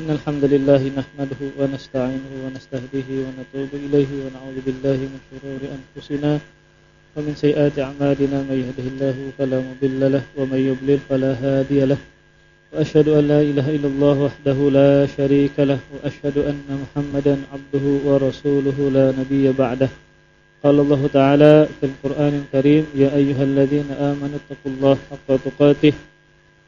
إن الحمد لله نحمده ونستعينه ونستهديه ونتوب إليه ونعوذ بالله من شرور أنفسنا ومن سيئات أعمالنا من يهده الله فلا مضل له ومن يضلل فلا هادي له وأشهد أن لا إله إلا الله وحده لا شريك له وأشهد أن محمدا عبده ورسوله لا نبي بعده. قال الله تعالى في القرآن الكريم يا أيها الذين آمنوا اتقوا الله حق تقاته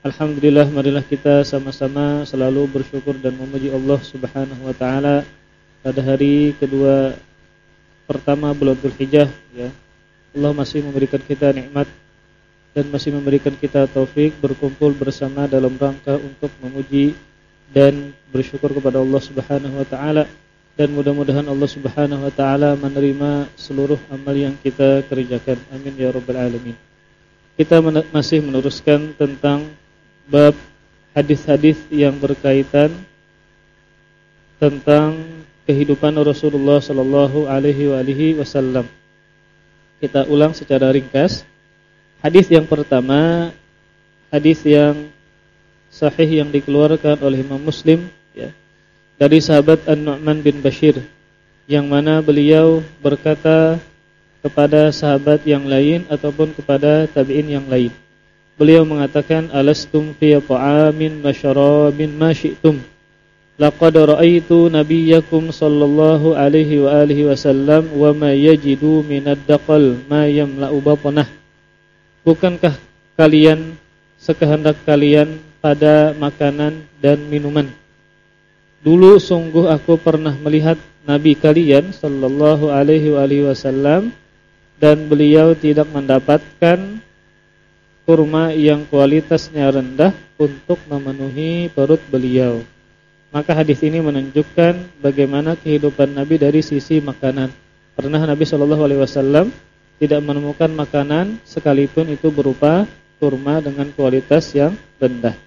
Alhamdulillah marilah kita sama-sama selalu bersyukur dan memuji Allah Subhanahu wa taala pada hari kedua pertama bulan Dzulhijjah ya. Allah masih memberikan kita nikmat dan masih memberikan kita taufik berkumpul bersama dalam rangka untuk memuji dan bersyukur kepada Allah Subhanahu wa taala dan mudah-mudahan Allah Subhanahu wa taala menerima seluruh amal yang kita kerjakan. Amin ya rabbal alamin. Kita masih meneruskan tentang bab hadis-hadis yang berkaitan tentang kehidupan Rasulullah sallallahu alaihi wasallam. Kita ulang secara ringkas. Hadis yang pertama, hadis yang sahih yang dikeluarkan oleh Imam Muslim ya. Dari sahabat An-Nu'man bin Bashir yang mana beliau berkata kepada sahabat yang lain ataupun kepada tabi'in yang lain. Beliau mengatakan alastum fi ta'amin wa syarabin ma syi'tum. Laqad ra'aitu nabiyyakum sallallahu alaihi wa alihi wasallam wa ma yajidu minad daqal ma yamla'u batnah. Bukankah kalian sekehendak kalian pada makanan dan minuman? Dulu sungguh aku pernah melihat nabi kalian sallallahu alaihi wa alihi wasallam dan beliau tidak mendapatkan kurma yang kualitasnya rendah untuk memenuhi perut beliau. Maka hadis ini menunjukkan bagaimana kehidupan Nabi dari sisi makanan. Pernah Nabi Shallallahu Alaihi Wasallam tidak menemukan makanan sekalipun itu berupa kurma dengan kualitas yang rendah.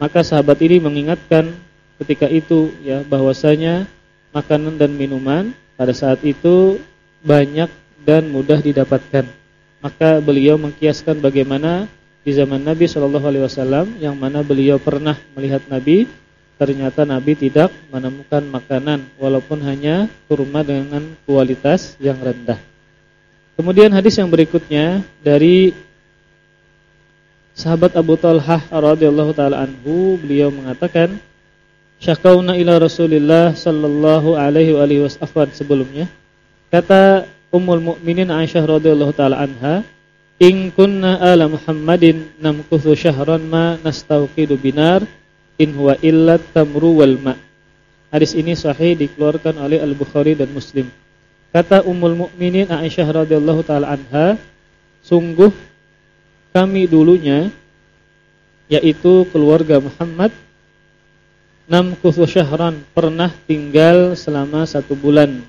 Maka sahabat ini mengingatkan ketika itu ya bahwasanya makanan dan minuman pada saat itu banyak dan mudah didapatkan. Maka beliau mengkiaskan bagaimana di zaman Nabi Shallallahu Alaihi Wasallam yang mana beliau pernah melihat Nabi ternyata Nabi tidak menemukan makanan walaupun hanya kurma dengan kualitas yang rendah. Kemudian hadis yang berikutnya dari sahabat Abu Talhah radhiyallahu taala anhu beliau mengatakan syakauna ila Rasulillah sallallahu alaihi wasallam sebelumnya kata Ummul Mukminin Aisyah radhiyallahu taala anha In kunna ala Muhammadin namkuthu syahran ma nastauqidu binar in huwa illa tamru wal ma. Hadis ini sahih dikeluarkan oleh Al-Bukhari dan Muslim. Kata Ummul Mukminin Aisyah radhiyallahu taala anha, sungguh kami dulunya yaitu keluarga Muhammad namkuthu syahran pernah tinggal selama satu bulan.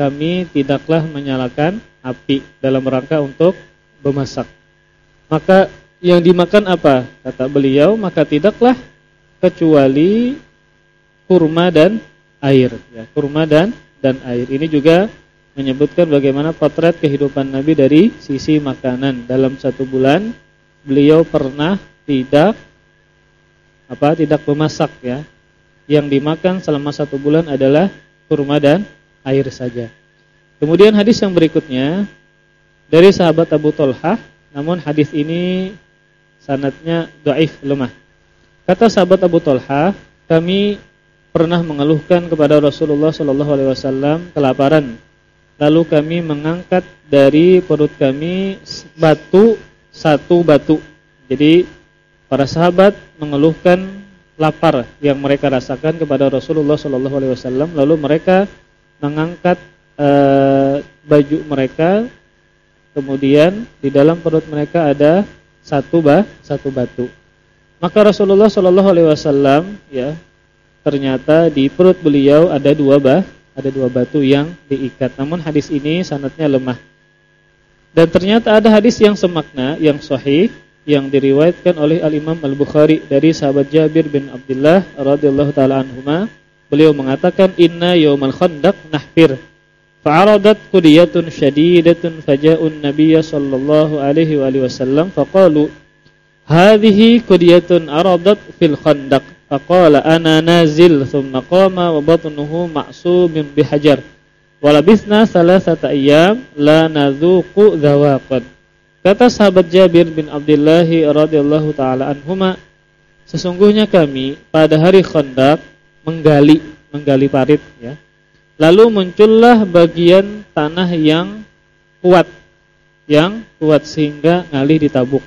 Kami tidaklah menyalakan api dalam rangka untuk memasak. Maka yang dimakan apa? Kata beliau, maka tidaklah kecuali kurma dan air. Ya, kurma dan dan air. Ini juga menyebutkan bagaimana potret kehidupan Nabi dari sisi makanan. Dalam satu bulan beliau pernah tidak apa? Tidak memasak ya. Yang dimakan selama satu bulan adalah kurma dan air saja. Kemudian hadis yang berikutnya dari sahabat Abu Talha, namun hadis ini sanatnya doaif lemah. Kata sahabat Abu Talha, kami pernah mengeluhkan kepada Rasulullah Shallallahu Alaihi Wasallam kelaparan. Lalu kami mengangkat dari perut kami batu satu batu. Jadi para sahabat mengeluhkan lapar yang mereka rasakan kepada Rasulullah Shallallahu alaihi wasallam lalu mereka mengangkat uh, baju mereka kemudian di dalam perut mereka ada satu bah satu batu maka Rasulullah Shallallahu alaihi wasallam ya ternyata di perut beliau ada dua bah ada dua batu yang diikat. Namun hadis ini sanatnya lemah. Dan ternyata ada hadis yang semakna, yang sahih, yang diriwayatkan oleh Al-Imam Al-Bukhari dari sahabat Jabir bin Abdullah radhiyallahu taala anhuma. Beliau mengatakan inna yaumal khandaq nahfir. Qudiyatun syadidatun faja'un nabiyya sallallahu alaihi wa alihi wasallam faqalu hadhihi qudiyatun aradat fil khandaq Faqala ana nazil thumma qama wa batnuhu ma'sumin bihajar. Walabisna salasata ayyam la nadzuqu dhawaqan. Kata sahabat Jabir bin Abdullah radhiyallahu taala anhuma, sesungguhnya kami pada hari Khandaq menggali menggali parit ya. Lalu muncullah bagian tanah yang kuat yang kuat sehingga ngalih ditabuk.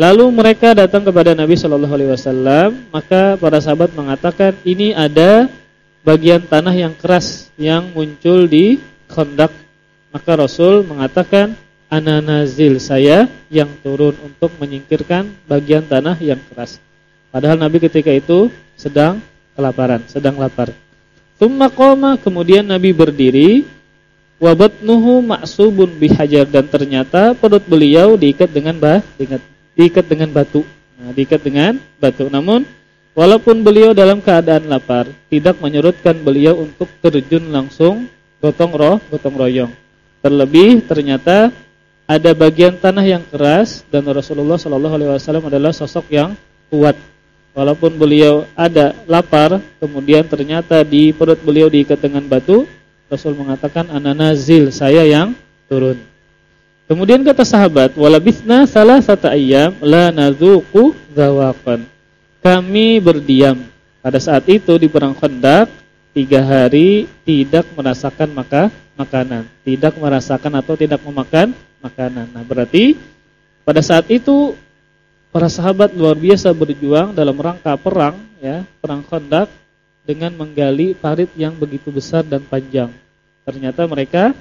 Lalu mereka datang kepada Nabi Shallallahu Alaihi Wasallam, maka para sahabat mengatakan ini ada bagian tanah yang keras yang muncul di kondak. Maka Rasul mengatakan ananazil saya yang turun untuk menyingkirkan bagian tanah yang keras. Padahal Nabi ketika itu sedang kelaparan, sedang lapar. Thumma qoma kemudian Nabi berdiri wabatnuhu maksubun bihajar dan ternyata perut beliau diikat dengan bah, diikat diikat dengan batu. Nah, diikat dengan batu. Namun walaupun beliau dalam keadaan lapar, tidak menyurutkan beliau untuk terjun langsung gotong roh, gotong royong. Terlebih ternyata ada bagian tanah yang keras dan Rasulullah Shallallahu alaihi wasallam adalah sosok yang kuat. Walaupun beliau ada lapar, kemudian ternyata di perut beliau diikat dengan batu, Rasul mengatakan ananazil, saya yang turun. Kemudian kata sahabat, walabisna salah satu ayam la nazuku zawaqan. Kami berdiam pada saat itu di perang Khandaq tiga hari tidak merasakan maka makanan, tidak merasakan atau tidak memakan makanan. Nah berarti pada saat itu para sahabat luar biasa berjuang dalam rangka perang, ya perang Khandaq dengan menggali parit yang begitu besar dan panjang. Ternyata mereka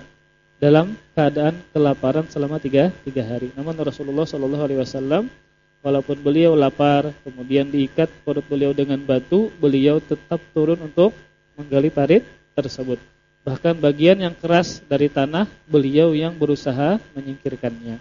dalam keadaan kelaparan selama tiga, tiga hari. Namun Rasulullah Shallallahu Alaihi Wasallam walaupun beliau lapar, kemudian diikat perut beliau dengan batu, beliau tetap turun untuk menggali parit tersebut. Bahkan bagian yang keras dari tanah beliau yang berusaha menyingkirkannya.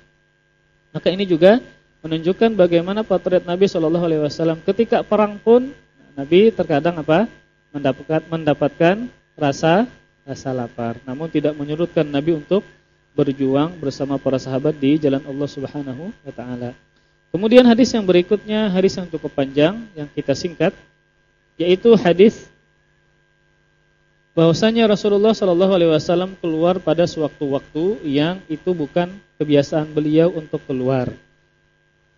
Maka ini juga menunjukkan bagaimana potret Nabi Shallallahu Alaihi Wasallam ketika perang pun Nabi terkadang apa mendapatkan mendapatkan rasa rasa lapar. Namun tidak menyurutkan Nabi untuk berjuang bersama para sahabat di jalan Allah Subhanahu wa taala. Kemudian hadis yang berikutnya hadis yang cukup panjang yang kita singkat yaitu hadis bahwasanya Rasulullah Shallallahu alaihi wasallam keluar pada sewaktu-waktu yang itu bukan kebiasaan beliau untuk keluar.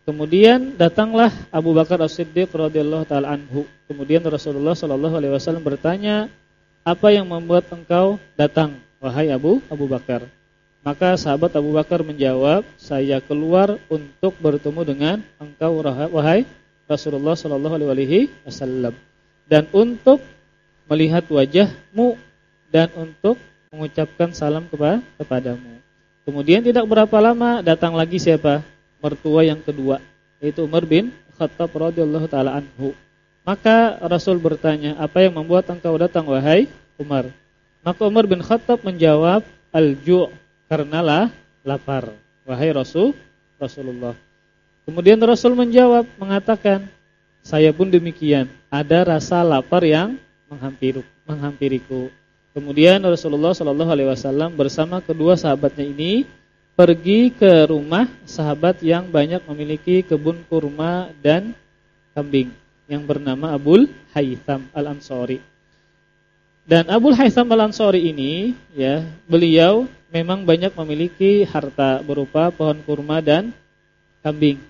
Kemudian datanglah Abu Bakar As-Siddiq radhiyallahu taala anhu. Kemudian Rasulullah Shallallahu alaihi wasallam bertanya, apa yang membuat engkau datang wahai Abu Abu Bakar? Maka sahabat Abu Bakar menjawab, saya keluar untuk bertemu dengan engkau wahai Rasulullah sallallahu alaihi wasallam dan untuk melihat wajahmu dan untuk mengucapkan salam kepada kepadamu. Kemudian tidak berapa lama datang lagi siapa? Mertua yang kedua, yaitu Umar bin Khattab radhiyallahu taala anhu. Maka Rasul bertanya, apa yang membuat engkau datang wahai Umar? Maka Umar bin Khattab menjawab, al-ju' karenalah lapar. Wahai Rasul, Rasulullah. Kemudian Rasul menjawab, mengatakan, saya pun demikian, ada rasa lapar yang menghampiri, menghampiriku. Kemudian Rasulullah Shallallahu Alaihi Wasallam bersama kedua sahabatnya ini pergi ke rumah sahabat yang banyak memiliki kebun kurma dan kambing yang bernama Abul Haytham Al-Ansori. Dan Abul Haytham Al-Ansori ini ya, beliau memang banyak memiliki harta berupa pohon kurma dan kambing.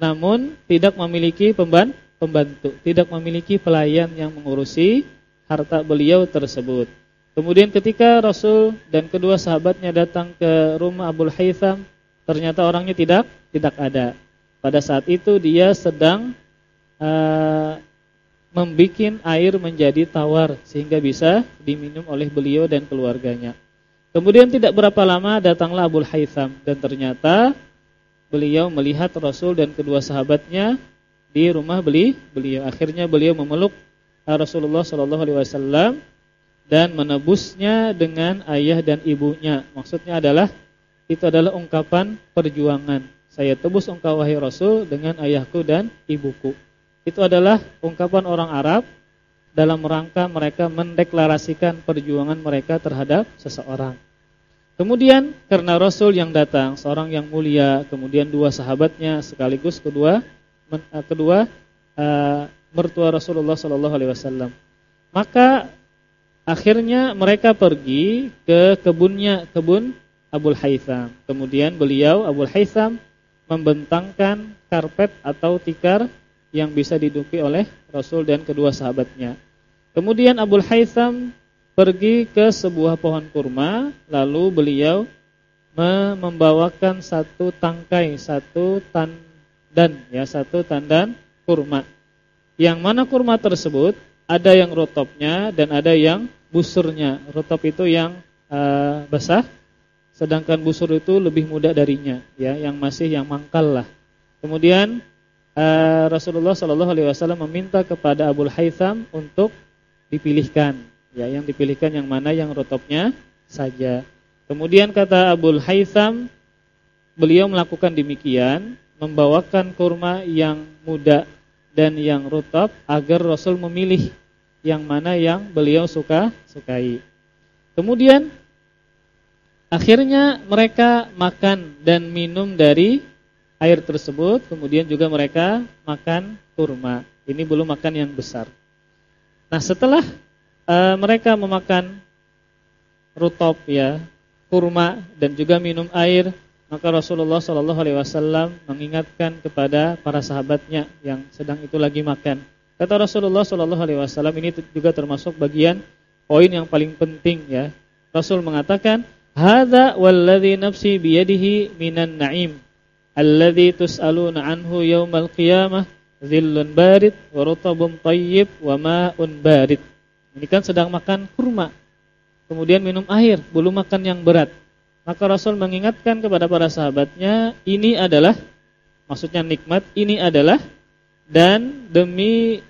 Namun tidak memiliki pembantu, tidak memiliki pelayan yang mengurusi harta beliau tersebut. Kemudian ketika Rasul dan kedua sahabatnya datang ke rumah Abul Haytham, ternyata orangnya tidak tidak ada. Pada saat itu dia sedang uh, membuat air menjadi tawar sehingga bisa diminum oleh beliau dan keluarganya. Kemudian tidak berapa lama datanglah Abu Haytham dan ternyata beliau melihat Rasul dan kedua sahabatnya di rumah beli beliau. Akhirnya beliau memeluk Rasulullah Shallallahu alaihi wasallam dan menebusnya dengan ayah dan ibunya. Maksudnya adalah itu adalah ungkapan perjuangan. Saya tebus engkau wahai Rasul dengan ayahku dan ibuku itu adalah ungkapan orang Arab dalam rangka mereka mendeklarasikan perjuangan mereka terhadap seseorang. Kemudian karena Rasul yang datang, seorang yang mulia, kemudian dua sahabatnya sekaligus kedua kedua uh, mertua Rasulullah Shallallahu alaihi wasallam. Maka akhirnya mereka pergi ke kebunnya, kebun Abul Haytham. Kemudian beliau Abul Haytham membentangkan karpet atau tikar yang bisa diduduki oleh Rasul dan kedua sahabatnya. Kemudian Abul Haytham pergi ke sebuah pohon kurma, lalu beliau membawakan satu tangkai, satu tandan, ya satu tandan kurma. Yang mana kurma tersebut ada yang rotopnya dan ada yang busurnya. Rotop itu yang uh, basah, sedangkan busur itu lebih mudah darinya, ya, yang masih yang mangkal lah. Kemudian uh, Rasulullah Shallallahu Alaihi Wasallam meminta kepada Abu Haytham untuk dipilihkan, ya yang dipilihkan yang mana yang rotopnya saja. Kemudian kata Abu Haytham, beliau melakukan demikian, membawakan kurma yang muda dan yang rotop agar Rasul memilih yang mana yang beliau suka sukai. Kemudian akhirnya mereka makan dan minum dari air tersebut, kemudian juga mereka makan kurma. Ini belum makan yang besar. Nah, setelah uh, mereka memakan rutop ya, kurma dan juga minum air, maka Rasulullah Shallallahu alaihi wasallam mengingatkan kepada para sahabatnya yang sedang itu lagi makan. Kata Rasulullah Shallallahu alaihi wasallam ini juga termasuk bagian poin yang paling penting ya. Rasul mengatakan, "Hadza walladzi nafsi biyadihi minan na'im." alladzi tus'aluna anhu yaumal qiyamah dhillun barid wa rutabun thayyib wa ma'un barid. Ini kan sedang makan kurma. Kemudian minum air, belum makan yang berat. Maka Rasul mengingatkan kepada para sahabatnya, ini adalah maksudnya nikmat, ini adalah dan demi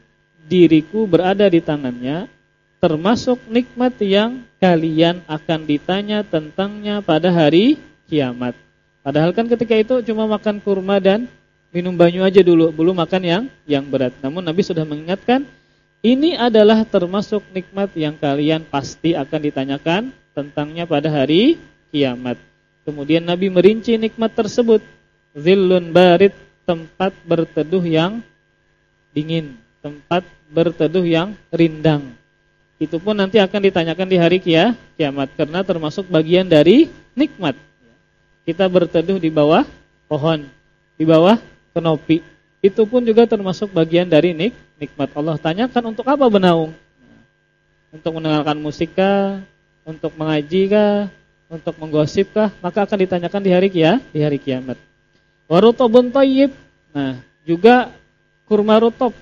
diriku berada di tangannya termasuk nikmat yang kalian akan ditanya tentangnya pada hari kiamat. Padahal kan ketika itu cuma makan kurma dan minum banyu aja dulu, belum makan yang yang berat. Namun Nabi sudah mengingatkan, ini adalah termasuk nikmat yang kalian pasti akan ditanyakan tentangnya pada hari kiamat. Kemudian Nabi merinci nikmat tersebut. Zillun barid, tempat berteduh yang dingin, tempat berteduh yang rindang. Itu pun nanti akan ditanyakan di hari kia, kiamat karena termasuk bagian dari nikmat kita berteduh di bawah pohon, di bawah kenopi. Itu pun juga termasuk bagian dari nik nikmat Allah. Tanyakan untuk apa benaung? Untuk mendengarkan musik kah? Untuk mengaji kah? Untuk menggosip kah? Maka akan ditanyakan di hari kia, di hari kiamat. Warutobun thayyib. Nah, juga kurma rutop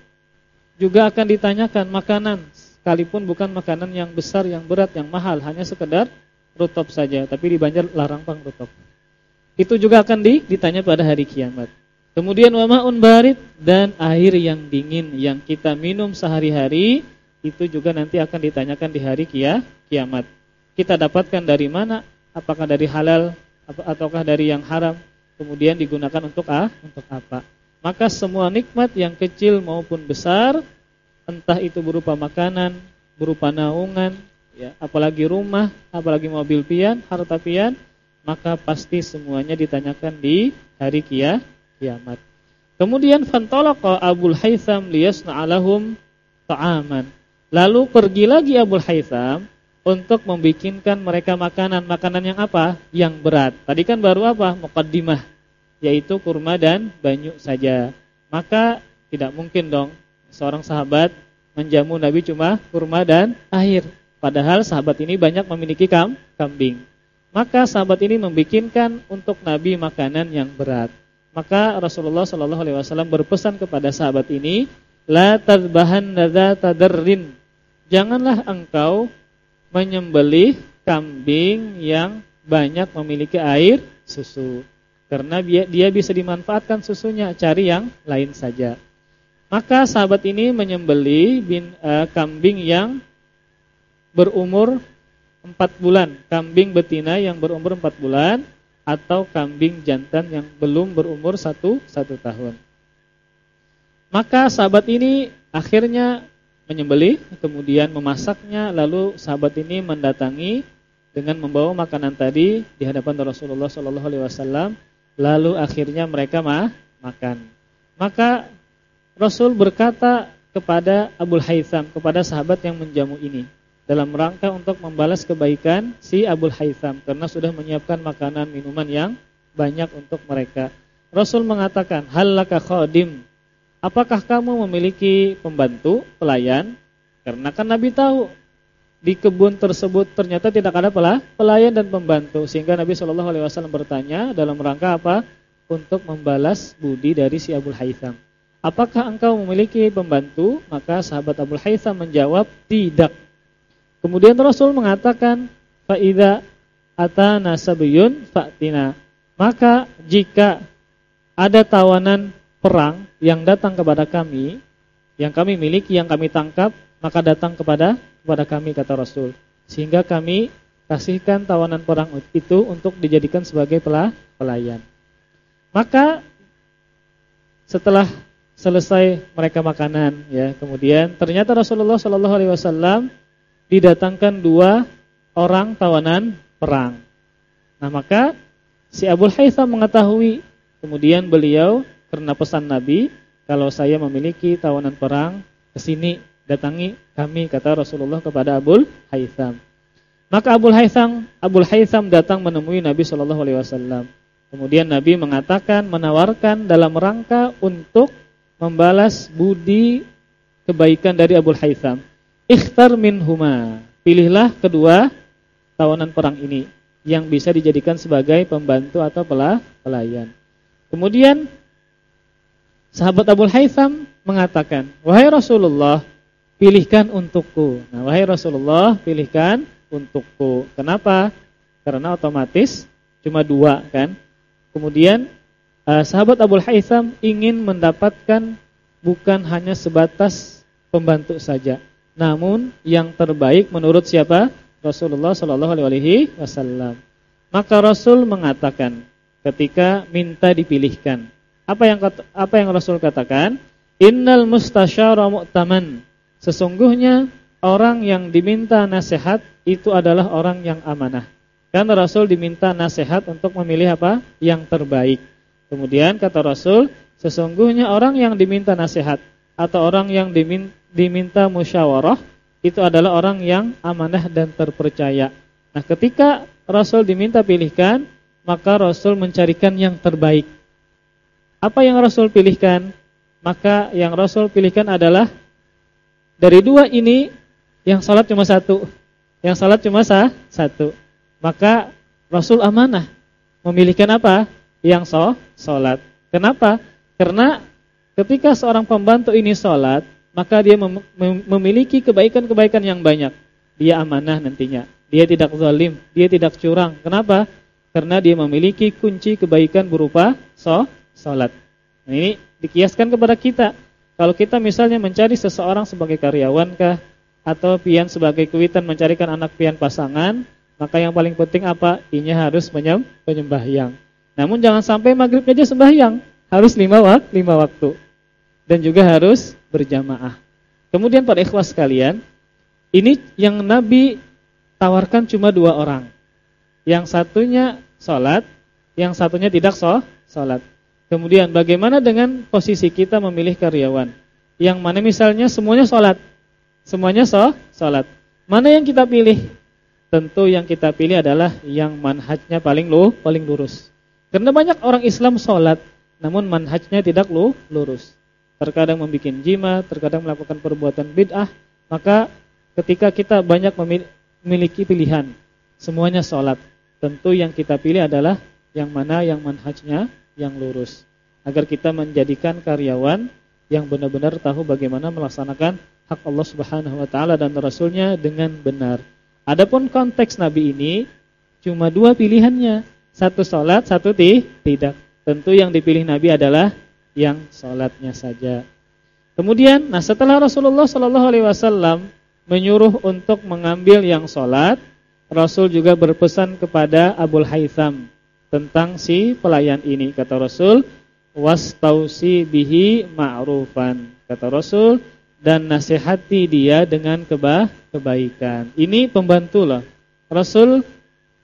juga akan ditanyakan makanan sekalipun bukan makanan yang besar, yang berat, yang mahal, hanya sekedar rutop saja, tapi di Banjar larang pang rutop. Itu juga akan ditanya pada hari kiamat. Kemudian wamaun barid dan air yang dingin yang kita minum sehari-hari itu juga nanti akan ditanyakan di hari kia, kiamat. Kita dapatkan dari mana? Apakah dari halal ataukah dari yang haram? Kemudian digunakan untuk ah, untuk apa? Maka semua nikmat yang kecil maupun besar, entah itu berupa makanan, berupa naungan, ya, apalagi rumah, apalagi mobil pian, harta pian, maka pasti semuanya ditanyakan di hari kia, kiamat. Kemudian fantalaqa Abul Haytham liyasna'alahum ta'aman. Lalu pergi lagi Abul Haytham untuk membikinkan mereka makanan. Makanan yang apa? Yang berat. Tadi kan baru apa? Muqaddimah, yaitu kurma dan banyu saja. Maka tidak mungkin dong seorang sahabat menjamu Nabi cuma kurma dan air. Padahal sahabat ini banyak memiliki kam, kambing. Maka sahabat ini membikinkan untuk Nabi makanan yang berat. Maka Rasulullah Shallallahu alaihi wasallam berpesan kepada sahabat ini, la tadbahan nadza tadarrin. Janganlah engkau menyembelih kambing yang banyak memiliki air susu. Karena dia, bisa dimanfaatkan susunya, cari yang lain saja. Maka sahabat ini menyembeli bin, uh, kambing yang berumur 4 bulan, kambing betina yang berumur 4 bulan atau kambing jantan yang belum berumur satu, satu tahun. Maka sahabat ini akhirnya menyembelih, kemudian memasaknya, lalu sahabat ini mendatangi dengan membawa makanan tadi di hadapan Rasulullah Shallallahu Alaihi Wasallam, lalu akhirnya mereka mah makan. Maka Rasul berkata kepada Abu Haytham, kepada sahabat yang menjamu ini, dalam rangka untuk membalas kebaikan si Abul Haytham karena sudah menyiapkan makanan minuman yang banyak untuk mereka. Rasul mengatakan, "Hallaka khadim?" Apakah kamu memiliki pembantu, pelayan? Karena kan Nabi tahu di kebun tersebut ternyata tidak ada pelayan dan pembantu sehingga Nabi Shallallahu alaihi wasallam bertanya dalam rangka apa? Untuk membalas budi dari si Abul Haytham. Apakah engkau memiliki pembantu? Maka sahabat Abul Haytham menjawab, "Tidak." Kemudian Rasul mengatakan faida atana sabiyun fa'tina. Maka jika ada tawanan perang yang datang kepada kami, yang kami miliki, yang kami tangkap, maka datang kepada kepada kami kata Rasul. Sehingga kami kasihkan tawanan perang itu untuk dijadikan sebagai pelayan. Maka setelah selesai mereka makanan ya, kemudian ternyata Rasulullah Shallallahu alaihi wasallam didatangkan dua orang tawanan perang. Nah maka si Abu Haytham mengetahui kemudian beliau karena pesan Nabi kalau saya memiliki tawanan perang ke sini datangi kami kata Rasulullah kepada Abu Haytham. Maka Abu Haytham Abu Haytham datang menemui Nabi Shallallahu alaihi wasallam. Kemudian Nabi mengatakan menawarkan dalam rangka untuk membalas budi kebaikan dari Abu Haytham. Ikhtar huma. Pilihlah kedua tawanan perang ini yang bisa dijadikan sebagai pembantu atau pelayan. Kemudian sahabat Abu Haytham mengatakan, "Wahai Rasulullah, pilihkan untukku." Nah, wahai Rasulullah, pilihkan untukku. Kenapa? Karena otomatis cuma dua kan. Kemudian eh, sahabat Abu Haytham ingin mendapatkan bukan hanya sebatas pembantu saja, namun yang terbaik menurut siapa? Rasulullah Shallallahu alaihi wasallam. Maka Rasul mengatakan ketika minta dipilihkan. Apa yang apa yang Rasul katakan? Innal mustasyara mu'taman. Sesungguhnya orang yang diminta nasihat itu adalah orang yang amanah. Karena Rasul diminta nasihat untuk memilih apa? Yang terbaik. Kemudian kata Rasul, sesungguhnya orang yang diminta nasihat atau orang yang diminta musyawarah itu adalah orang yang amanah dan terpercaya. Nah, ketika Rasul diminta pilihkan, maka Rasul mencarikan yang terbaik. Apa yang Rasul pilihkan? Maka yang Rasul pilihkan adalah dari dua ini yang salat cuma satu. Yang salat cuma sah, satu. Maka Rasul amanah memilihkan apa? Yang so, salat. Kenapa? Karena ketika seorang pembantu ini salat, maka dia mem memiliki kebaikan-kebaikan yang banyak. Dia amanah nantinya. Dia tidak zalim, dia tidak curang. Kenapa? Karena dia memiliki kunci kebaikan berupa so salat. Nah, ini dikiaskan kepada kita. Kalau kita misalnya mencari seseorang sebagai karyawan kah atau pian sebagai kewitan mencarikan anak pian pasangan, maka yang paling penting apa? Inya harus penyembahyang. Namun jangan sampai maghrib aja sembahyang, harus lima, wak lima waktu. Dan juga harus berjamaah. Kemudian para ikhwas sekalian, ini yang Nabi tawarkan cuma dua orang. Yang satunya sholat, yang satunya tidak sholat. Kemudian bagaimana dengan posisi kita memilih karyawan? Yang mana misalnya semuanya sholat, semuanya sholat. Mana yang kita pilih? Tentu yang kita pilih adalah yang manhajnya paling lu, paling lurus. Karena banyak orang Islam sholat, namun manhajnya tidak lu, lurus terkadang membuat jima, terkadang melakukan perbuatan bid'ah, maka ketika kita banyak memiliki pilihan, semuanya sholat, tentu yang kita pilih adalah yang mana yang manhajnya yang lurus. agar kita menjadikan karyawan yang benar-benar tahu bagaimana melaksanakan hak Allah Subhanahu wa taala dan rasulnya dengan benar. Adapun konteks Nabi ini cuma dua pilihannya, satu salat, satu ti tidak. Tentu yang dipilih Nabi adalah yang salatnya saja. Kemudian, nah setelah Rasulullah Shallallahu alaihi wasallam menyuruh untuk mengambil yang salat, Rasul juga berpesan kepada Abu Haytham tentang si pelayan ini. Kata Rasul, "Wastausi bihi ma'rufan." Kata Rasul, dan nasihati dia dengan keba kebaikan. Ini pembantu lah. Rasul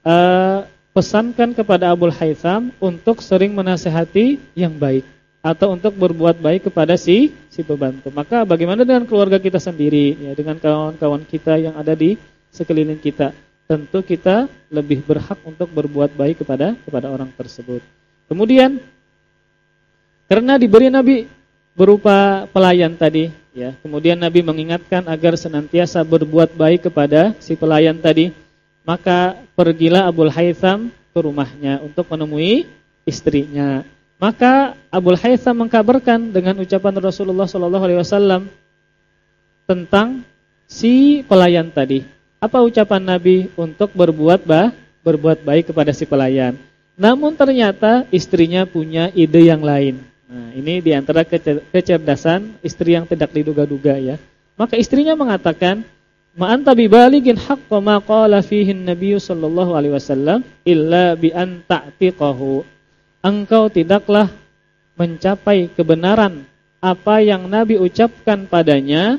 uh, pesankan kepada Abu Haytham untuk sering menasihati yang baik atau untuk berbuat baik kepada si si pembantu. Maka bagaimana dengan keluarga kita sendiri ya dengan kawan-kawan kita yang ada di sekeliling kita? Tentu kita lebih berhak untuk berbuat baik kepada kepada orang tersebut. Kemudian karena diberi Nabi berupa pelayan tadi ya. Kemudian Nabi mengingatkan agar senantiasa berbuat baik kepada si pelayan tadi. Maka pergilah Abu Haytham ke rumahnya untuk menemui istrinya. Maka Abu Haytham mengkabarkan dengan ucapan Rasulullah sallallahu alaihi wasallam tentang si pelayan tadi. Apa ucapan Nabi untuk berbuat bah, berbuat baik kepada si pelayan? Namun ternyata istrinya punya ide yang lain. Nah, ini di antara kecerdasan istri yang tidak diduga-duga ya. Maka istrinya mengatakan, "Ma anta bibaligin haqqo ma qala fihi an-nabiy sallallahu alaihi wasallam illa bi an ta'tiqahu." engkau tidaklah mencapai kebenaran apa yang Nabi ucapkan padanya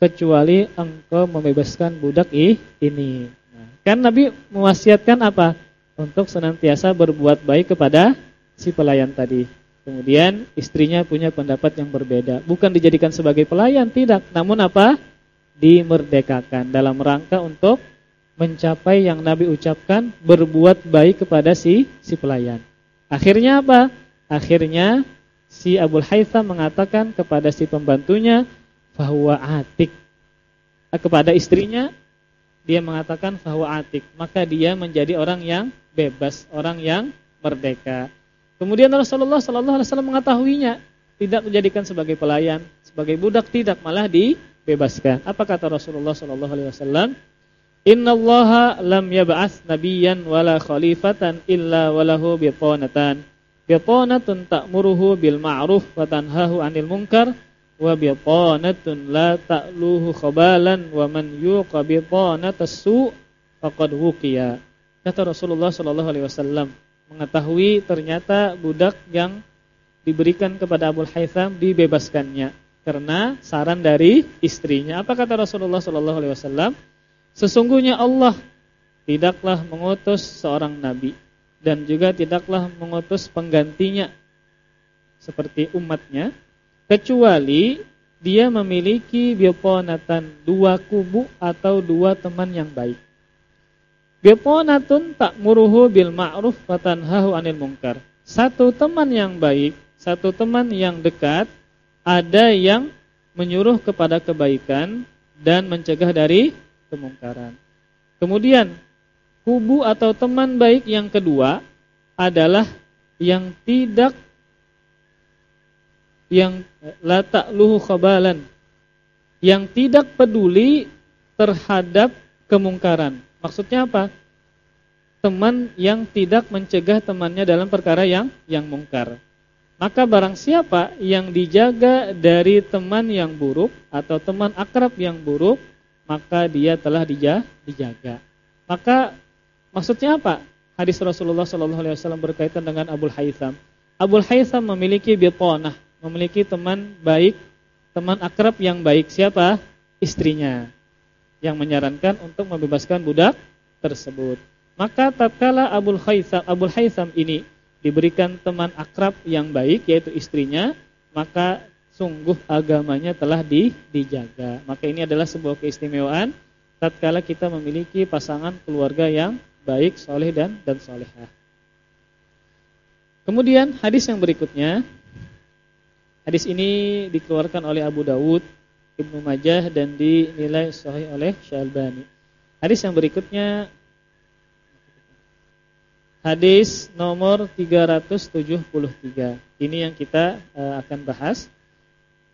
kecuali engkau membebaskan budak ini. Nah, kan Nabi mewasiatkan apa? Untuk senantiasa berbuat baik kepada si pelayan tadi. Kemudian istrinya punya pendapat yang berbeda. Bukan dijadikan sebagai pelayan, tidak. Namun apa? Dimerdekakan dalam rangka untuk mencapai yang Nabi ucapkan berbuat baik kepada si si pelayan. Akhirnya apa? Akhirnya si Abu Haytham mengatakan kepada si pembantunya bahwa atik. Kepada istrinya dia mengatakan bahwa atik. Maka dia menjadi orang yang bebas, orang yang merdeka. Kemudian Rasulullah sallallahu alaihi wasallam mengetahuinya, tidak menjadikan sebagai pelayan, sebagai budak tidak malah dibebaskan. Apa kata Rasulullah sallallahu alaihi wasallam? Innallaha lam yab'ats nabiyyan wala khalifatan illa walahu bitanatan. Bitanatun ta'muruhu bil ma'ruf wa tanhahu 'anil munkar wa bitanatun la ta'luhu khabalan wa man yuqa bitanatas su' faqad wuqiya. Kata Rasulullah sallallahu alaihi wasallam mengetahui ternyata budak yang diberikan kepada Abu Haytham dibebaskannya karena saran dari istrinya. Apa kata Rasulullah sallallahu alaihi wasallam? Sesungguhnya Allah tidaklah mengutus seorang nabi dan juga tidaklah mengutus penggantinya seperti umatnya kecuali dia memiliki biponatan dua kubu atau dua teman yang baik. Biponatun tak muruhu bil ma'ruf wa tanhahu anil munkar. Satu teman yang baik, satu teman yang dekat, ada yang menyuruh kepada kebaikan dan mencegah dari kemungkaran. Kemudian kubu atau teman baik yang kedua adalah yang tidak yang la ta'luhu khabalan yang tidak peduli terhadap kemungkaran. Maksudnya apa? Teman yang tidak mencegah temannya dalam perkara yang yang mungkar. Maka barang siapa yang dijaga dari teman yang buruk atau teman akrab yang buruk, maka dia telah dijaga. Maka maksudnya apa? Hadis Rasulullah wasallam berkaitan dengan Abu Haytham. Abu Haytham memiliki bitonah, memiliki teman baik, teman akrab yang baik. Siapa? Istrinya. Yang menyarankan untuk membebaskan budak tersebut. Maka tatkala Abu Haytham, Abu Haytham ini diberikan teman akrab yang baik yaitu istrinya, maka sungguh agamanya telah di, dijaga. Maka ini adalah sebuah keistimewaan tatkala kita memiliki pasangan keluarga yang baik, soleh dan dan solehah. Kemudian hadis yang berikutnya, hadis ini dikeluarkan oleh Abu Dawud, Ibnu Majah dan dinilai sahih oleh Syalbani. Hadis yang berikutnya hadis nomor 373. Ini yang kita uh, akan bahas.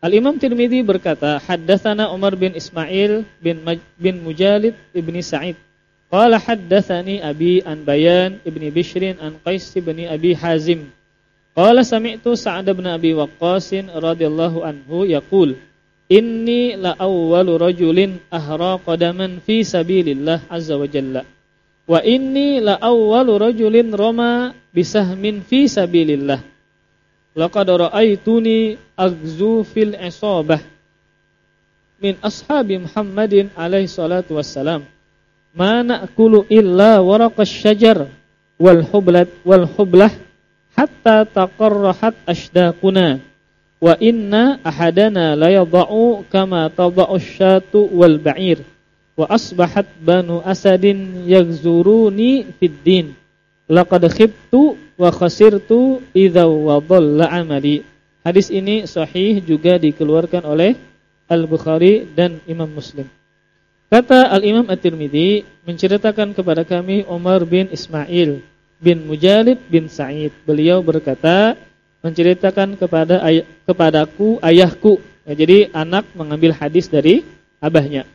Al-Imam Tirmidzi berkata, haddatsana Umar bin Ismail bin Maj bin Mujalid ibni Sa'id. Qala haddatsani Abi an Bayan ibni Bishrin an Qais ibni Abi Hazim. Qala sami'tu Sa'ad bin Abi Waqqas radhiyallahu anhu yaqul Inni la awwalu rajulin ahra qadaman fi sabilillah azza wa jalla. Wa inni la awwalu rajulin rama bisahmin fi sabilillah. Laqad ra'aituni aghzu fil isabah min ashabi Muhammadin alaihi salatu wassalam. Ma na'kulu illa waraqash syajar wal hublat wal hublah hatta taqarrahat ashdaquna wa inna ahadana la yadha'u kama tadha'u syatu wal ba'ir wa asbahat banu asadin yaghzuruni fid din. Laqad khibtu wa khasirtu idza wadalla amali. Hadis ini sahih juga dikeluarkan oleh Al-Bukhari dan Imam Muslim. Kata Al-Imam At-Tirmidzi menceritakan kepada kami Umar bin Ismail bin Mujalid bin Sa'id beliau berkata menceritakan kepada ay kepadaku ayahku. Ya, jadi anak mengambil hadis dari abahnya.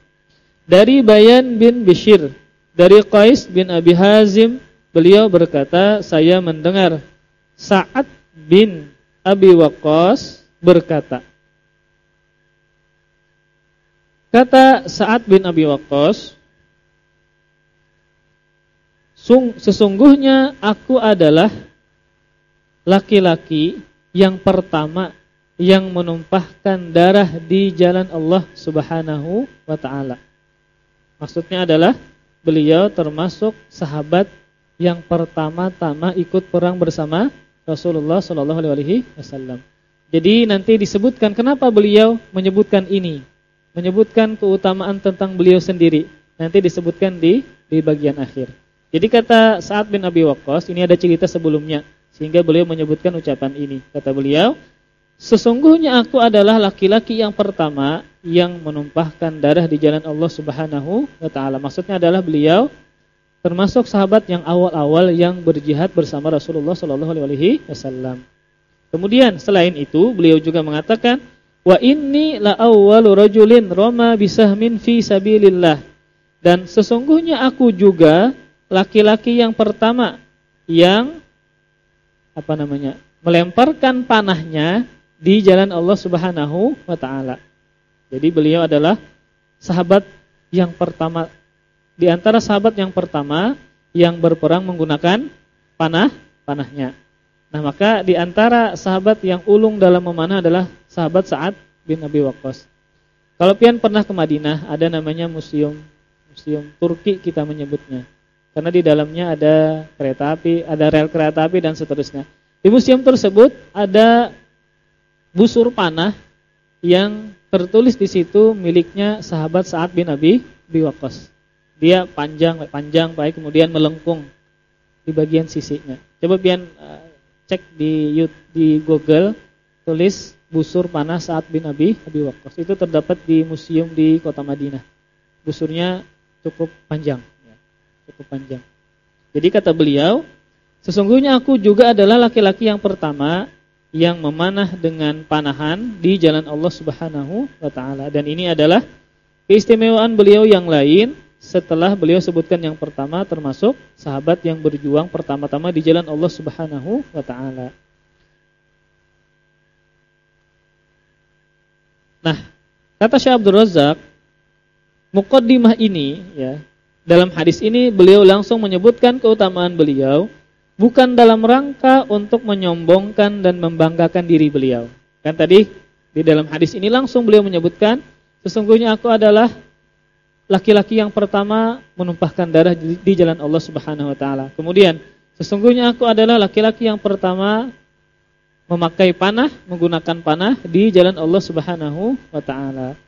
Dari Bayan bin Bishir, dari Qais bin Abi Hazim, beliau berkata, saya mendengar Sa'ad bin Abi Waqqas berkata. Kata Sa'ad bin Abi Waqqas, sesungguhnya aku adalah laki-laki yang pertama yang menumpahkan darah di jalan Allah Subhanahu wa taala. Maksudnya adalah beliau termasuk sahabat yang pertama-tama ikut perang bersama Rasulullah sallallahu alaihi wasallam. Jadi nanti disebutkan kenapa beliau menyebutkan ini, menyebutkan keutamaan tentang beliau sendiri. Nanti disebutkan di di bagian akhir. Jadi kata Sa'ad bin Abi Waqqas, ini ada cerita sebelumnya. Sehingga beliau menyebutkan ucapan ini. Kata beliau, sesungguhnya aku adalah laki-laki yang pertama yang menumpahkan darah di jalan Allah Subhanahu wa taala. Maksudnya adalah beliau termasuk sahabat yang awal-awal yang berjihad bersama Rasulullah sallallahu alaihi wasallam. Kemudian selain itu beliau juga mengatakan wa inni la awwalu rajulin rama bisahmin fi sabilillah. Dan sesungguhnya aku juga laki-laki yang pertama yang apa namanya? melemparkan panahnya di jalan Allah Subhanahu wa taala. Jadi beliau adalah sahabat yang pertama di antara sahabat yang pertama yang berperang menggunakan panah panahnya. Nah, maka di antara sahabat yang ulung dalam memanah adalah sahabat Sa'ad bin Abi Waqqas. Kalau pian pernah ke Madinah, ada namanya museum museum Turki kita menyebutnya. Karena di dalamnya ada kereta api, ada rel kereta api dan seterusnya. Di museum tersebut ada busur panah yang tertulis di situ miliknya sahabat Sa'ad bin Abi Waqqas. Dia panjang panjang baik kemudian melengkung di bagian sisinya. Coba pian uh, cek di di Google tulis busur panah Sa'ad bin Abi Waqqas. Itu terdapat di museum di Kota Madinah. Busurnya cukup panjang cukup panjang. Jadi kata beliau, sesungguhnya aku juga adalah laki-laki yang pertama yang memanah dengan panahan di jalan Allah Subhanahu wa taala dan ini adalah keistimewaan beliau yang lain setelah beliau sebutkan yang pertama termasuk sahabat yang berjuang pertama-tama di jalan Allah Subhanahu wa taala. Nah, kata Syekh Abdul Razak, mukaddimah ini ya, dalam hadis ini beliau langsung menyebutkan keutamaan beliau bukan dalam rangka untuk menyombongkan dan membanggakan diri beliau. Kan tadi di dalam hadis ini langsung beliau menyebutkan sesungguhnya aku adalah laki-laki yang pertama menumpahkan darah di jalan Allah Subhanahu wa taala. Kemudian sesungguhnya aku adalah laki-laki yang pertama memakai panah, menggunakan panah di jalan Allah Subhanahu wa taala.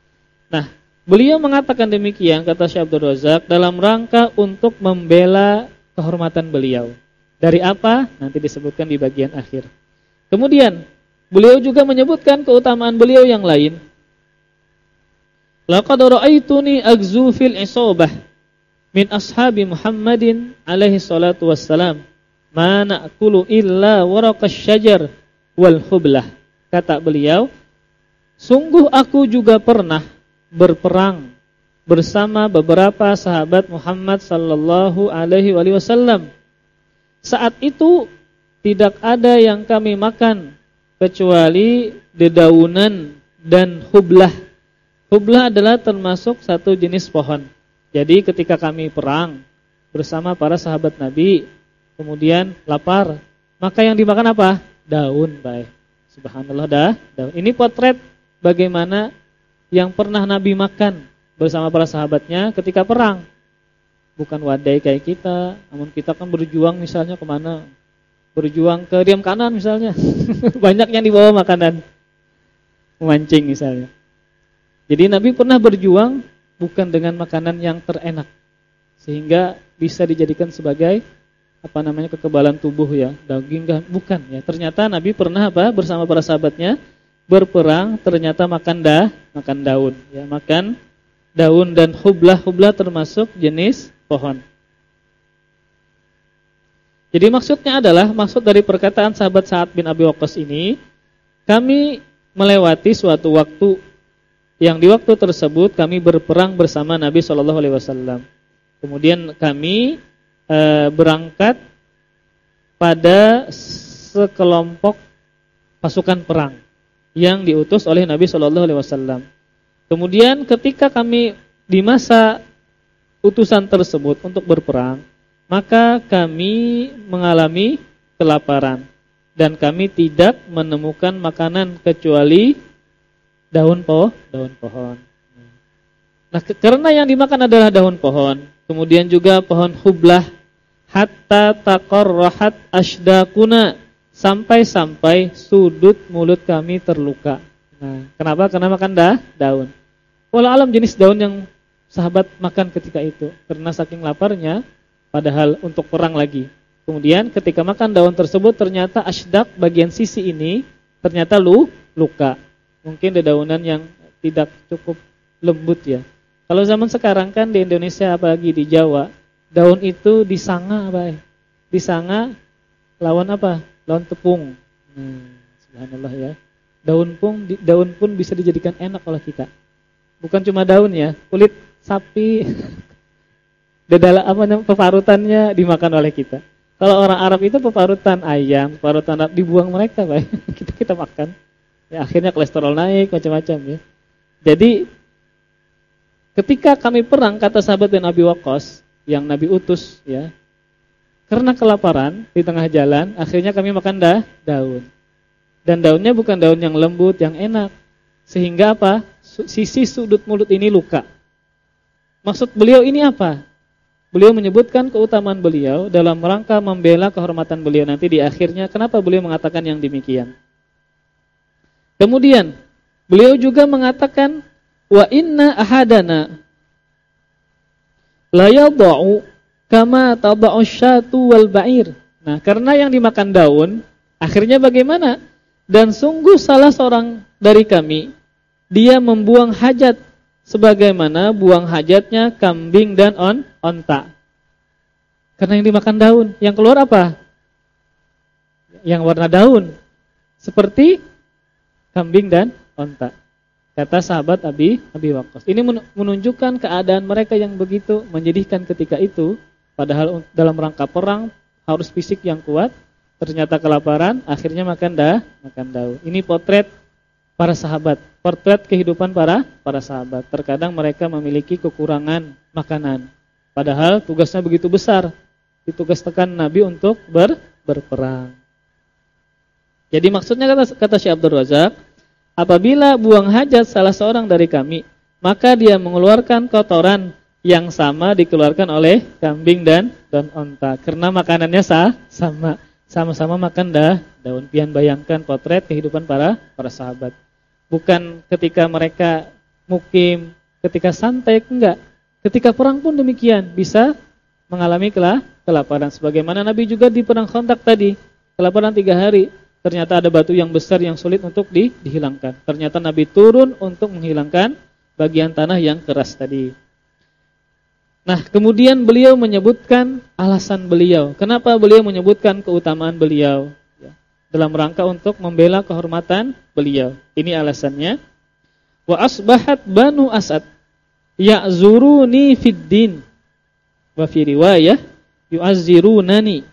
Nah, Beliau mengatakan demikian kata Syekh Abdul Razak dalam rangka untuk membela kehormatan beliau. Dari apa? Nanti disebutkan di bagian akhir. Kemudian beliau juga menyebutkan keutamaan beliau yang lain. Laqad ra'aituni agzu fil isabah min ashabi Muhammadin alaihi salatu wassalam ma na'kulu illa waraqasy syajar wal hublah. Kata beliau, sungguh aku juga pernah berperang bersama beberapa sahabat Muhammad sallallahu alaihi wasallam. Saat itu tidak ada yang kami makan kecuali dedaunan dan hublah. Hublah adalah termasuk satu jenis pohon. Jadi ketika kami perang bersama para sahabat Nabi, kemudian lapar, maka yang dimakan apa? Daun, baik. Subhanallah dah. Daun. Ini potret bagaimana yang pernah Nabi makan bersama para sahabatnya ketika perang. Bukan wadai kayak kita, namun kita kan berjuang misalnya ke mana? Berjuang ke diam kanan misalnya. Banyak yang dibawa makanan. Memancing misalnya. Jadi Nabi pernah berjuang bukan dengan makanan yang terenak. Sehingga bisa dijadikan sebagai apa namanya kekebalan tubuh ya, daging kan bukan ya. Ternyata Nabi pernah apa bersama para sahabatnya berperang ternyata makan dah, makan daun ya, makan daun dan hublah-hublah termasuk jenis pohon. Jadi maksudnya adalah maksud dari perkataan sahabat Sa'ad bin Abi Waqqas ini kami melewati suatu waktu yang di waktu tersebut kami berperang bersama Nabi Shallallahu alaihi wasallam. Kemudian kami e, berangkat pada sekelompok pasukan perang yang diutus oleh Nabi Shallallahu Alaihi Wasallam. Kemudian ketika kami di masa utusan tersebut untuk berperang, maka kami mengalami kelaparan dan kami tidak menemukan makanan kecuali daun po, daun pohon. Nah, karena yang dimakan adalah daun pohon, kemudian juga pohon hublah hatta taqarrahat ashdaquna sampai-sampai sudut mulut kami terluka. Nah, kenapa? Karena makan dah daun. Walau alam jenis daun yang sahabat makan ketika itu karena saking laparnya padahal untuk perang lagi. Kemudian ketika makan daun tersebut ternyata ashdaq bagian sisi ini ternyata lu luka. Mungkin dedaunan yang tidak cukup lembut ya. Kalau zaman sekarang kan di Indonesia apalagi di Jawa daun itu disanga apa? Disanga lawan apa? Lawan tepung. Hmm, subhanallah ya. Daun pun daun pun bisa dijadikan enak oleh kita. Bukan cuma daun ya, kulit sapi dedala apa namanya peparutannya dimakan oleh kita. Kalau orang Arab itu peparutan ayam, peparutan Arab dibuang mereka, Pak. kita kita makan. Ya akhirnya kolesterol naik macam-macam ya. Jadi ketika kami perang kata sahabat dan Abi Waqqas, yang Nabi utus ya. Karena kelaparan di tengah jalan, akhirnya kami makan dah daun. Dan daunnya bukan daun yang lembut, yang enak. Sehingga apa? Sisi sudut mulut ini luka. Maksud beliau ini apa? Beliau menyebutkan keutamaan beliau dalam rangka membela kehormatan beliau nanti di akhirnya. Kenapa beliau mengatakan yang demikian? Kemudian, beliau juga mengatakan wa inna ahadana la yadau kama tadau syatu wal ba'ir. Nah, karena yang dimakan daun, akhirnya bagaimana? Dan sungguh salah seorang dari kami, dia membuang hajat sebagaimana buang hajatnya kambing dan on onta. Karena yang dimakan daun, yang keluar apa? Yang warna daun. Seperti kambing dan onta. Kata sahabat Abi Abi Waqqas. Ini menunjukkan keadaan mereka yang begitu menjadikan ketika itu padahal dalam rangka perang harus fisik yang kuat, ternyata kelaparan, akhirnya makan dah, makan daun. Ini potret para sahabat, potret kehidupan para para sahabat. Terkadang mereka memiliki kekurangan makanan. Padahal tugasnya begitu besar. Ditugaskan Nabi untuk ber, berperang. Jadi maksudnya kata kata Syekh Abdul Razak, Apabila buang hajat salah seorang dari kami, maka dia mengeluarkan kotoran yang sama dikeluarkan oleh kambing dan dan onta. Karena makanannya sah, sama, sama-sama makan dah daun. Pian bayangkan potret kehidupan para para sahabat. Bukan ketika mereka mukim, ketika santai enggak. Ketika perang pun demikian, bisa mengalami kelah, kelaparan. Sebagaimana Nabi juga di perang kontak tadi, kelaparan tiga hari ternyata ada batu yang besar yang sulit untuk di, dihilangkan. Ternyata Nabi turun untuk menghilangkan bagian tanah yang keras tadi. Nah, kemudian beliau menyebutkan alasan beliau. Kenapa beliau menyebutkan keutamaan beliau? Ya. dalam rangka untuk membela kehormatan beliau. Ini alasannya. Wa asbahat Banu Asad ya'zuruni fid din. Wa fi riwayah yu'azzirunani.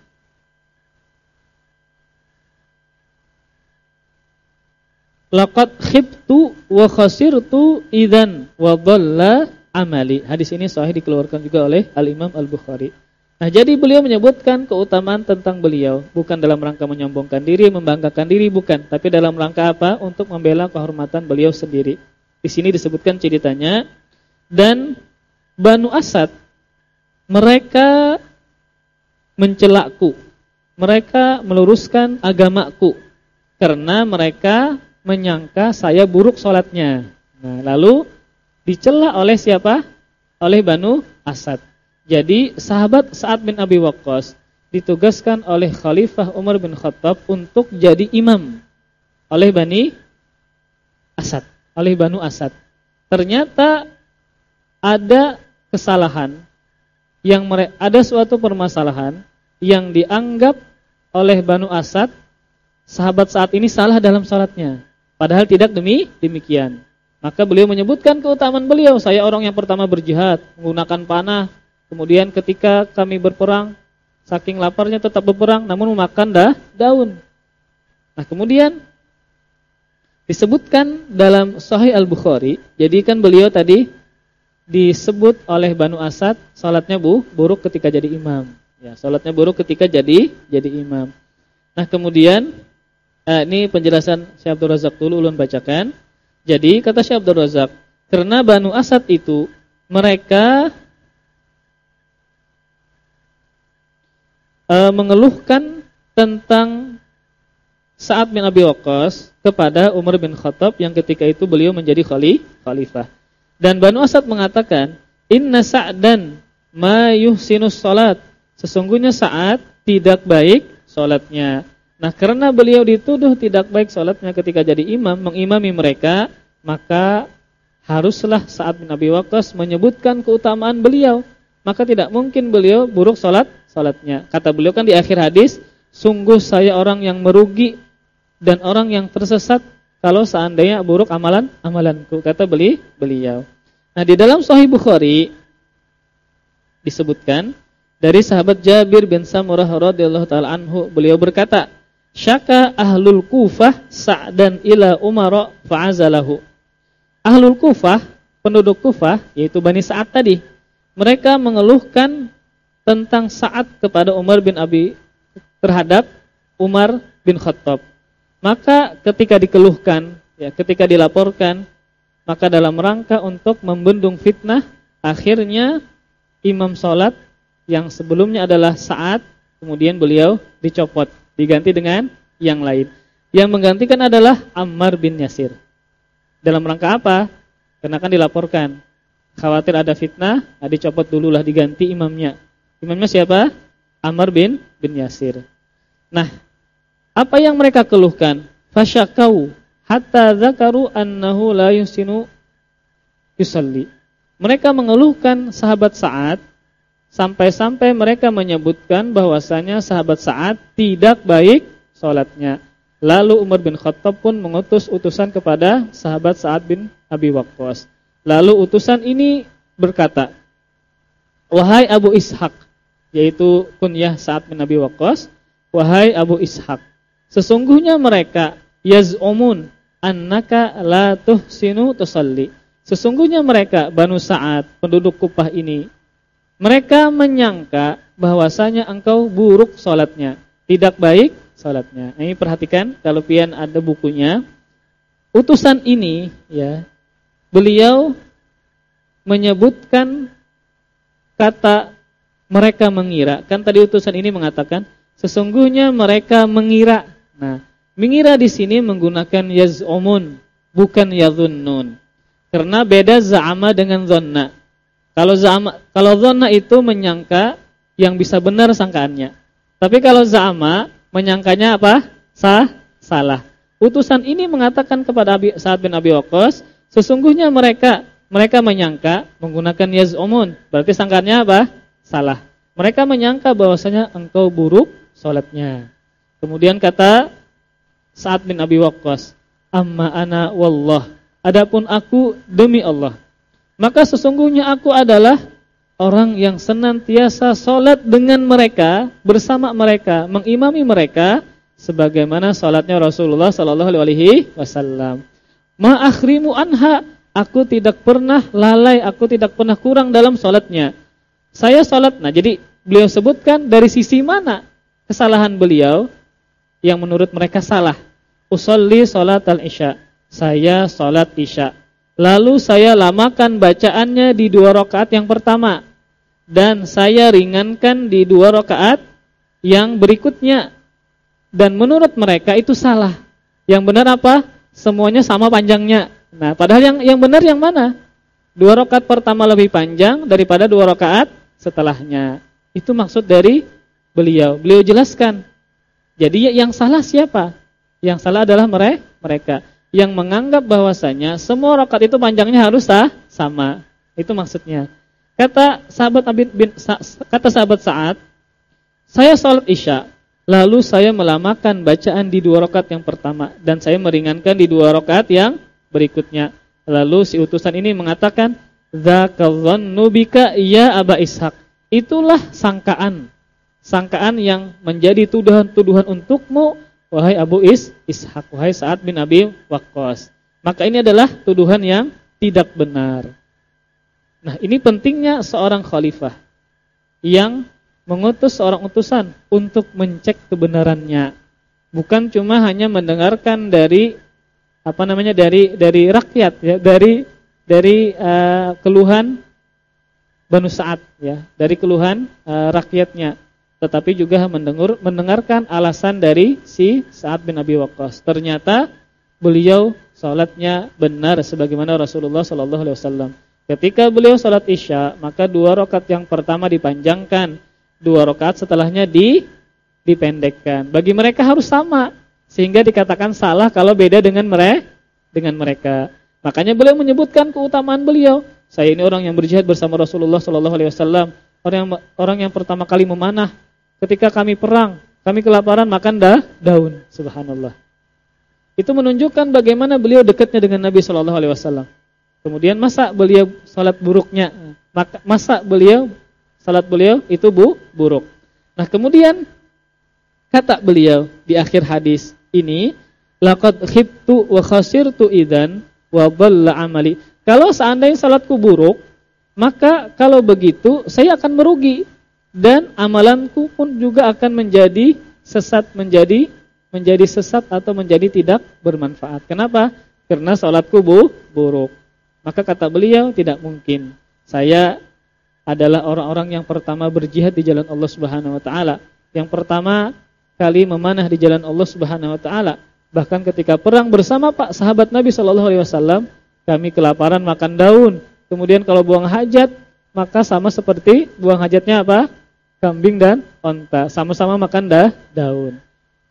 Laqad khibtu wa khasirtu idzan wa dhalla amali. Hadis ini sahih dikeluarkan juga oleh Al-Imam Al-Bukhari. Nah, jadi beliau menyebutkan keutamaan tentang beliau, bukan dalam rangka menyombongkan diri, membanggakan diri, bukan, tapi dalam rangka apa? Untuk membela kehormatan beliau sendiri. Di sini disebutkan ceritanya dan Banu Asad mereka mencelakku. Mereka meluruskan agamaku karena mereka menyangka saya buruk sholatnya. Nah, lalu dicela oleh siapa? Oleh Banu Asad. Jadi sahabat Sa'ad bin Abi Waqqas ditugaskan oleh Khalifah Umar bin Khattab untuk jadi imam oleh Bani Asad, oleh Banu Asad. Ternyata ada kesalahan yang ada suatu permasalahan yang dianggap oleh Banu Asad sahabat saat ini salah dalam salatnya. Padahal tidak demi demikian. Maka beliau menyebutkan keutamaan beliau. Saya orang yang pertama berjihad, menggunakan panah. Kemudian ketika kami berperang, saking laparnya tetap berperang, namun memakan dah daun. Nah kemudian disebutkan dalam Sahih Al Bukhari. Jadi kan beliau tadi disebut oleh Banu Asad, salatnya bu buruk ketika jadi imam. Ya, salatnya buruk ketika jadi jadi imam. Nah kemudian, eh, ini penjelasan Syekh Abdul Razak dulu ulun bacakan. Jadi kata Syekh Abdul Razak, karena Banu Asad itu mereka e, mengeluhkan tentang Sa'ad bin Abi Waqqas kepada Umar bin Khattab yang ketika itu beliau menjadi khalifah. Dan Banu Asad mengatakan, "Inna Sa'dan ma yuhsinus salat." Sesungguhnya Sa'ad tidak baik salatnya. Nah, karena beliau dituduh tidak baik sholatnya ketika jadi imam, mengimami mereka, maka haruslah saat bin Abi Waqqas menyebutkan keutamaan beliau. Maka tidak mungkin beliau buruk sholat sholatnya. Kata beliau kan di akhir hadis, sungguh saya orang yang merugi dan orang yang tersesat kalau seandainya buruk amalan amalanku. Kata beli beliau. Nah di dalam Sahih Bukhari disebutkan dari sahabat Jabir bin Samurah radhiyallahu taala anhu beliau berkata Syaka ahlul Kufah Sa'dan ila Umar fa'azalahu. Ahlul Kufah, penduduk Kufah yaitu Bani Sa'ad tadi, mereka mengeluhkan tentang Sa'ad kepada Umar bin Abi terhadap Umar bin Khattab. Maka ketika dikeluhkan, ya, ketika dilaporkan, maka dalam rangka untuk membendung fitnah, akhirnya imam salat yang sebelumnya adalah Sa'ad, kemudian beliau dicopot diganti dengan yang lain. Yang menggantikan adalah Ammar bin Yasir. Dalam rangka apa? Karena kan dilaporkan khawatir ada fitnah, nah dicopot dululah diganti imamnya. Imamnya siapa? Ammar bin bin Yasir. Nah, apa yang mereka keluhkan? Fasyakau hatta zakaru annahu la yusinu yusalli. Mereka mengeluhkan sahabat Sa'ad Sampai-sampai mereka menyebutkan bahwasanya sahabat Sa'ad tidak baik sholatnya. Lalu Umar bin Khattab pun mengutus utusan kepada sahabat Sa'ad bin Abi Waqqas. Lalu utusan ini berkata, Wahai Abu Ishaq, yaitu kunyah Sa'ad bin Abi Waqqas, Wahai Abu Ishaq, sesungguhnya mereka yaz'umun annaka la tuhsinu tusalli. Sesungguhnya mereka Banu Sa'ad, penduduk Kupah ini mereka menyangka bahwasanya engkau buruk sholatnya, tidak baik sholatnya. Nah, ini perhatikan kalau pian ada bukunya. Utusan ini ya, beliau menyebutkan kata mereka mengira. Kan tadi utusan ini mengatakan sesungguhnya mereka mengira. Nah, mengira di sini menggunakan yaz'umun bukan yadhunnun. Karena beda za'ama dengan zonna. Kalau zama, kalau zona itu menyangka yang bisa benar sangkaannya. Tapi kalau zama menyangkanya apa? Sah, salah. Utusan ini mengatakan kepada Abi, Sa'ad bin Abi Waqqas, sesungguhnya mereka mereka menyangka menggunakan yaz'umun. Berarti sangkaannya apa? Salah. Mereka menyangka bahwasanya engkau buruk salatnya. Kemudian kata Sa'ad bin Abi Waqqas, "Amma ana wallah, adapun aku demi Allah, maka sesungguhnya aku adalah orang yang senantiasa salat dengan mereka, bersama mereka, mengimami mereka sebagaimana salatnya Rasulullah sallallahu alaihi wasallam. Ma akhrimu anha, aku tidak pernah lalai, aku tidak pernah kurang dalam salatnya. Saya salat. Nah, jadi beliau sebutkan dari sisi mana kesalahan beliau yang menurut mereka salah. Usolli salat al-isya. Saya salat isya. Lalu saya lamakan bacaannya di dua rakaat yang pertama dan saya ringankan di dua rakaat yang berikutnya. Dan menurut mereka itu salah. Yang benar apa? Semuanya sama panjangnya. Nah, padahal yang yang benar yang mana? Dua rakaat pertama lebih panjang daripada dua rakaat setelahnya. Itu maksud dari beliau. Beliau jelaskan. Jadi yang salah siapa? Yang salah adalah mereka. Yang menganggap bahwasanya semua rakaat itu panjangnya harus sah, sama. Itu maksudnya. Kata sahabat Abid bin kata sahabat Sa'ad, saya salat Isya Lalu saya melamakan bacaan di dua rakaat yang pertama dan saya meringankan di dua rakaat yang berikutnya. Lalu si utusan ini mengatakan, "Dzakadhannu bika ya Aba Ishaq." Itulah sangkaan. Sangkaan yang menjadi tuduhan-tuduhan untukmu wahai Abu Is Ishaq, wahai Sa'ad bin Abi Waqqas. Maka ini adalah tuduhan yang tidak benar. Nah, ini pentingnya seorang khalifah yang mengutus seorang utusan untuk mencek kebenarannya. Bukan cuma hanya mendengarkan dari apa namanya dari dari rakyat ya, dari dari uh, keluhan Banu Sa'ad ya, dari keluhan uh, rakyatnya, tetapi juga mendengar mendengarkan alasan dari si Sa'ad bin Abi Waqqas. Ternyata beliau salatnya benar sebagaimana Rasulullah sallallahu alaihi wasallam. Ketika beliau salat Isya, maka dua rakaat yang pertama dipanjangkan dua rakaat setelahnya di dipendekkan. Bagi mereka harus sama sehingga dikatakan salah kalau beda dengan mereka dengan mereka. Makanya beliau menyebutkan keutamaan beliau. Saya ini orang yang berjihad bersama Rasulullah sallallahu alaihi wasallam, orang yang orang yang pertama kali memanah. Ketika kami perang, kami kelaparan makan dah daun, subhanallah. Itu menunjukkan bagaimana beliau dekatnya dengan Nabi sallallahu alaihi wasallam. Kemudian masa beliau salat buruknya? Masa beliau salat beliau itu bu, buruk. Nah, kemudian kata beliau di akhir hadis ini, laqad khibtu wa khasirtu idan wa dhalla amali. Kalau seandainya salatku buruk, maka kalau begitu saya akan merugi dan amalanku pun juga akan menjadi sesat menjadi menjadi sesat atau menjadi tidak bermanfaat. Kenapa? Karena salatku bu, buruk. Maka kata beliau tidak mungkin. Saya adalah orang-orang yang pertama berjihad di jalan Allah Subhanahu wa taala. Yang pertama kali memanah di jalan Allah Subhanahu wa taala. Bahkan ketika perang bersama Pak sahabat Nabi sallallahu alaihi wasallam, kami kelaparan makan daun. Kemudian kalau buang hajat, maka sama seperti buang hajatnya apa? Kambing dan onta, sama-sama makan dah daun.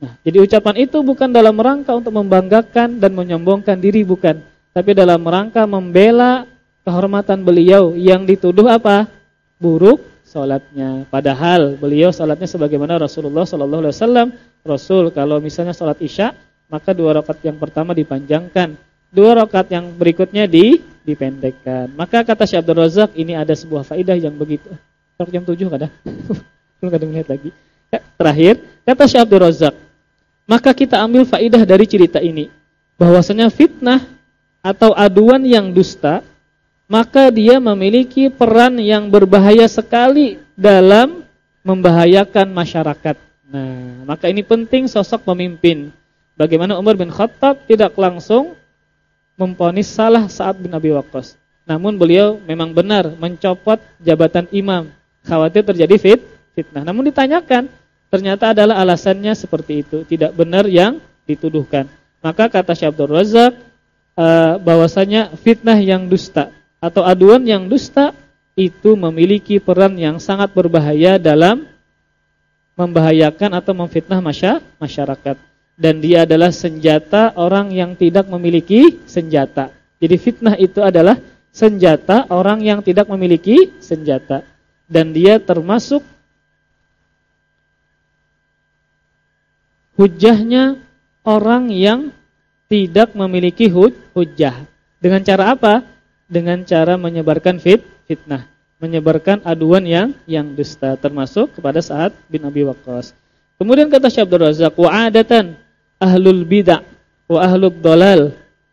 Nah, jadi ucapan itu bukan dalam rangka untuk membanggakan dan menyombongkan diri bukan, tapi dalam rangka membela kehormatan beliau yang dituduh apa? buruk salatnya. Padahal beliau salatnya sebagaimana Rasulullah sallallahu alaihi wasallam. Rasul kalau misalnya salat Isya, maka dua rakaat yang pertama dipanjangkan, dua rakaat yang berikutnya di dipendekkan. Maka kata Syekh Razak ini ada sebuah faidah yang begitu. Sekitar jam 7 kada? Belum kada melihat lagi. Ya, terakhir, kata Syekh Abdul Razak, maka kita ambil faidah dari cerita ini bahwasanya fitnah atau aduan yang dusta maka dia memiliki peran yang berbahaya sekali dalam membahayakan masyarakat. Nah, maka ini penting sosok pemimpin. Bagaimana Umar bin Khattab tidak langsung memponis salah saat bin Abi Waqqas. Namun beliau memang benar mencopot jabatan imam. Khawatir terjadi fit, fitnah. Namun ditanyakan, ternyata adalah alasannya seperti itu. Tidak benar yang dituduhkan. Maka kata Syekh Abdul Razak uh, bahwasanya fitnah yang dusta atau aduan yang dusta itu memiliki peran yang sangat berbahaya dalam membahayakan atau memfitnah masyarakat dan dia adalah senjata orang yang tidak memiliki senjata. Jadi fitnah itu adalah senjata orang yang tidak memiliki senjata dan dia termasuk hujahnya orang yang tidak memiliki hujah. Dengan cara apa? Dengan cara menyebarkan fit, fitnah, menyebarkan aduan yang yang dusta termasuk kepada saat bin Abi Waqqas. Kemudian kata Syekh Abdul Razak, wa adatan ahlul bid'ah wa ahlul dalal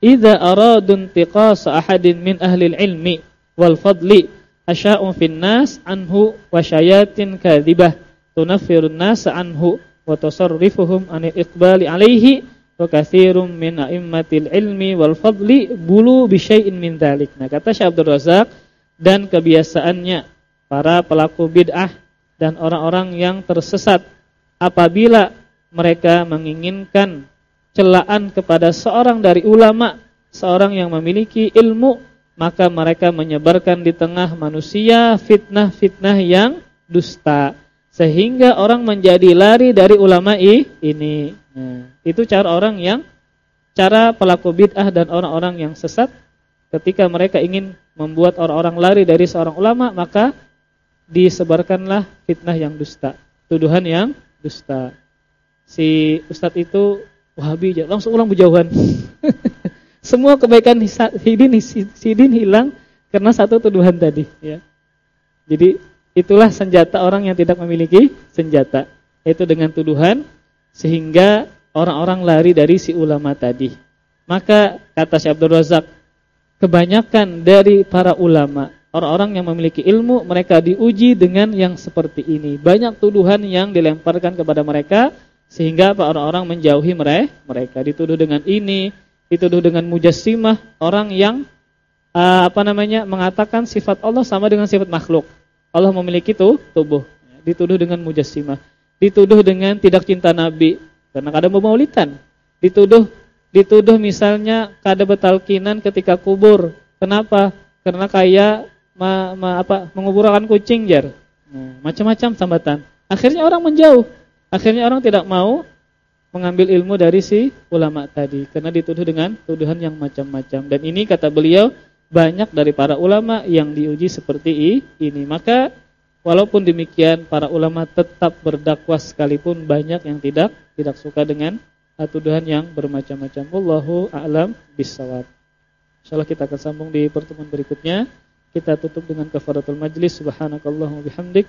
idza aradu intiqas ahadin min ahli ilmi wal fadli asya'u fin nas anhu wa syayatin kadzibah tunaffirun nas anhu wa tasarrifuhum anil iqbali alaihi wa katsirum min a'immatil ilmi wal fadli bulu bi syai'in min dzalik. Nah, kata Syekh Abdul Razak dan kebiasaannya para pelaku bid'ah dan orang-orang yang tersesat apabila mereka menginginkan celaan kepada seorang dari ulama, seorang yang memiliki ilmu, maka mereka menyebarkan di tengah manusia fitnah-fitnah yang dusta sehingga orang menjadi lari dari ulama ini. Nah, itu cara orang yang cara pelaku bid'ah dan orang-orang yang sesat ketika mereka ingin membuat orang-orang lari dari seorang ulama, maka disebarkanlah fitnah yang dusta, tuduhan yang dusta. Si ustadz itu Wahabi, langsung ulang berjauhan. Semua kebaikan Sidin, Sidin hilang karena satu tuduhan tadi. Ya. Jadi itulah senjata orang yang tidak memiliki senjata, yaitu dengan tuduhan sehingga orang-orang lari dari si ulama tadi. Maka kata Syekh Abdul Razak, kebanyakan dari para ulama, orang-orang yang memiliki ilmu, mereka diuji dengan yang seperti ini. Banyak tuduhan yang dilemparkan kepada mereka sehingga orang-orang menjauhi mereka. Dituduh dengan ini, dituduh dengan mujassimah, orang yang uh, apa namanya? mengatakan sifat Allah sama dengan sifat makhluk. Allah memiliki itu tubuh. Dituduh dengan mujassimah. Dituduh dengan tidak cinta Nabi karena kada maulidan. Dituduh dituduh misalnya kada betalkinan ketika kubur. Kenapa? Karena kaya ma, ma, apa menguburkan kucing jar. Nah, macam-macam sambatan. Akhirnya orang menjauh. Akhirnya orang tidak mau mengambil ilmu dari si ulama tadi karena dituduh dengan tuduhan yang macam-macam. Dan ini kata beliau banyak dari para ulama yang diuji seperti ini. Maka walaupun demikian para ulama tetap berdakwah sekalipun banyak yang tidak tidak suka dengan tuduhan yang bermacam-macam. Wallahu a'lam bishawab. Insyaallah kita akan sambung di pertemuan berikutnya. Kita tutup dengan kafaratul majlis. Subhanakallahumma bihamdik